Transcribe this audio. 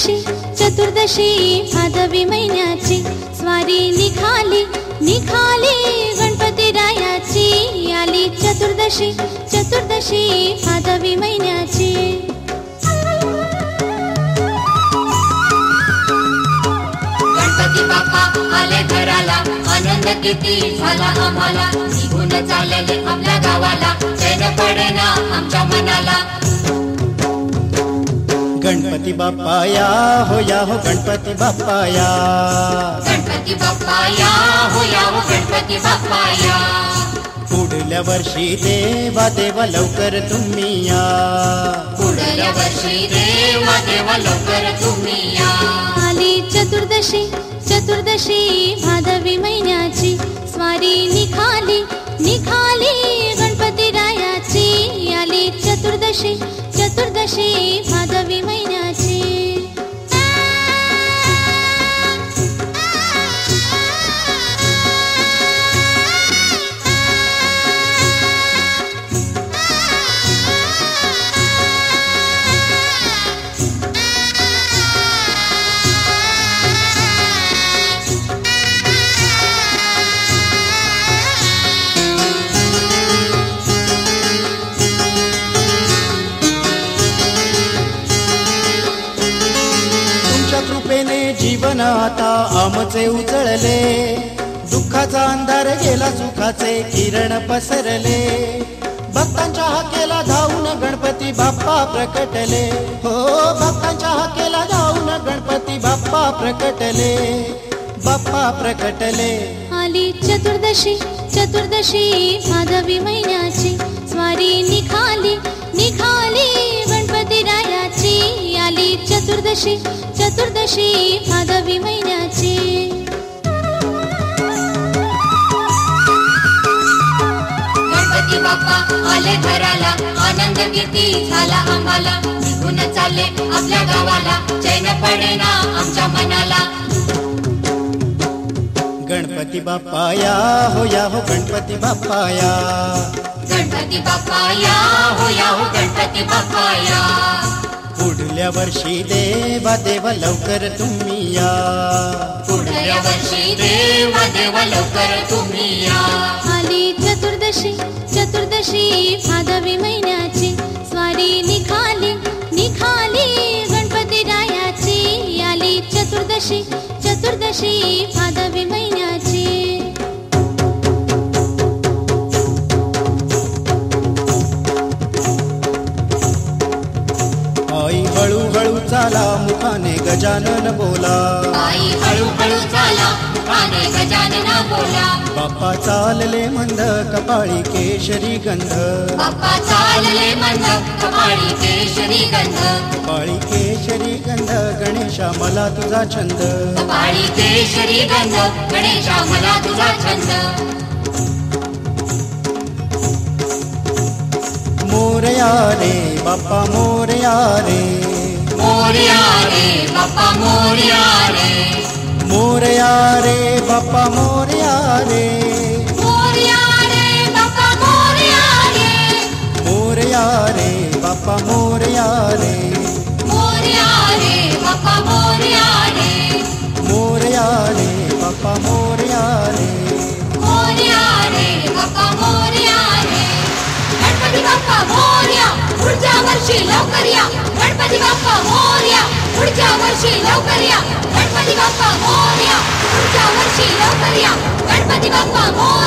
चतुर्दशी चतुर्दशी भादवी महिन्याची. स्वारी निघाली निघाली गणपती रायाची. आली चतुर्दशी चतुर्दशी भादवी महिन्याची. गणपती बाप्पा आले घराला. आनंद किती झाला आम्हाला. निघून चालले आपल्या गावाला. चैन पडेना आमच्या मनाला. गणपती बाप्पा या हो या हो गणपती बाप्पा या गणपती बाप्पा या हो या हो गणपती बाप्पा या पुढल्या वर्षी देवा देवा लवकर तुम्ही या पुढल्या वर्षी देवा देवा लवकर तुम्ही या आली चतुर्दशी चतुर्दशी भादवी महिन्याची स्वारी निघाली निघाली गणपती रायाची. आली चतुर्दशी चतुर्दशी भादवी महिन्याची मन आता आमचे उजळले. दुःखाचा अंधार गेला सुखाचे किरण पसरले. भक्तांच्या हाकेला धावून गणपती बाप्पा प्रकटले. हो भक्तांच्या हाकेला धावून गणपती बाप्पा प्रकटले. बाप्पा प्रकटले. आली चतुर्दशी चतुर्दशी भादवी महिन्याची. स्वारी निघाली निघाली. चतुर्दशी चतुर्दशी भादवी महिन्याची. गणपती बाप्पा आले घराला आनंद किती झाला आम्हाला. निघून चालले आपल्या गावाला चैन पडेना आमच्या मनाला. गणपती बाप्पा या हो या हो गणपती बाप्पा या गणपती बाप्पा या हो या हो गणपती बाप्पा या पुढल्या वर्षी देवा देवा लवकर तुम्ही या. पुढल्या वर्षी देवा देवा लवकर तुम्ही या. आली चतुर्दशी चतुर्दशी भादवी महिन्याची. स्वारी निघाली निघाली गणपती रायाची आली चतुर्दशी चतुर्दशी भादवी महिन्याची. चाला मुखाने गजानन बोला. आई हळूहळू झाला काने गजानना बोला. बाप्पा चालले मंद कपाळी केशरी गंध. बाप्पा चालले मंद कपाळी केशरी गंध. कपाळी केशरी गंध गणेशा मला तुझा छंद. कपाळी केशरी गंध गणेशा मला तुझा छंद. मोरया रे बाप्पा मोरया रे. मोर्या रे बाप्पा मोर्या रे मोरया रे बाप्पा मोरया रे मोर्या रे बाप्पा मोर्या रे मोरया रे बाप्पा मोरया रे मोर्या रे बाप्पा मोर्या रे मोरया रे बाप्पा मोरया रे मोर्या रे बाप्पा मोर्या रे गणपती बाप्पा मोर्या पुढच्या वर्षी लवकर या. गणपती बाप्पा मोर्या पुढच्या वर्षी लवकर या. गणपती बाप्पा मोर्या पुढच्या वर्षी लवकर या. गणपती बाप्पा मोर्या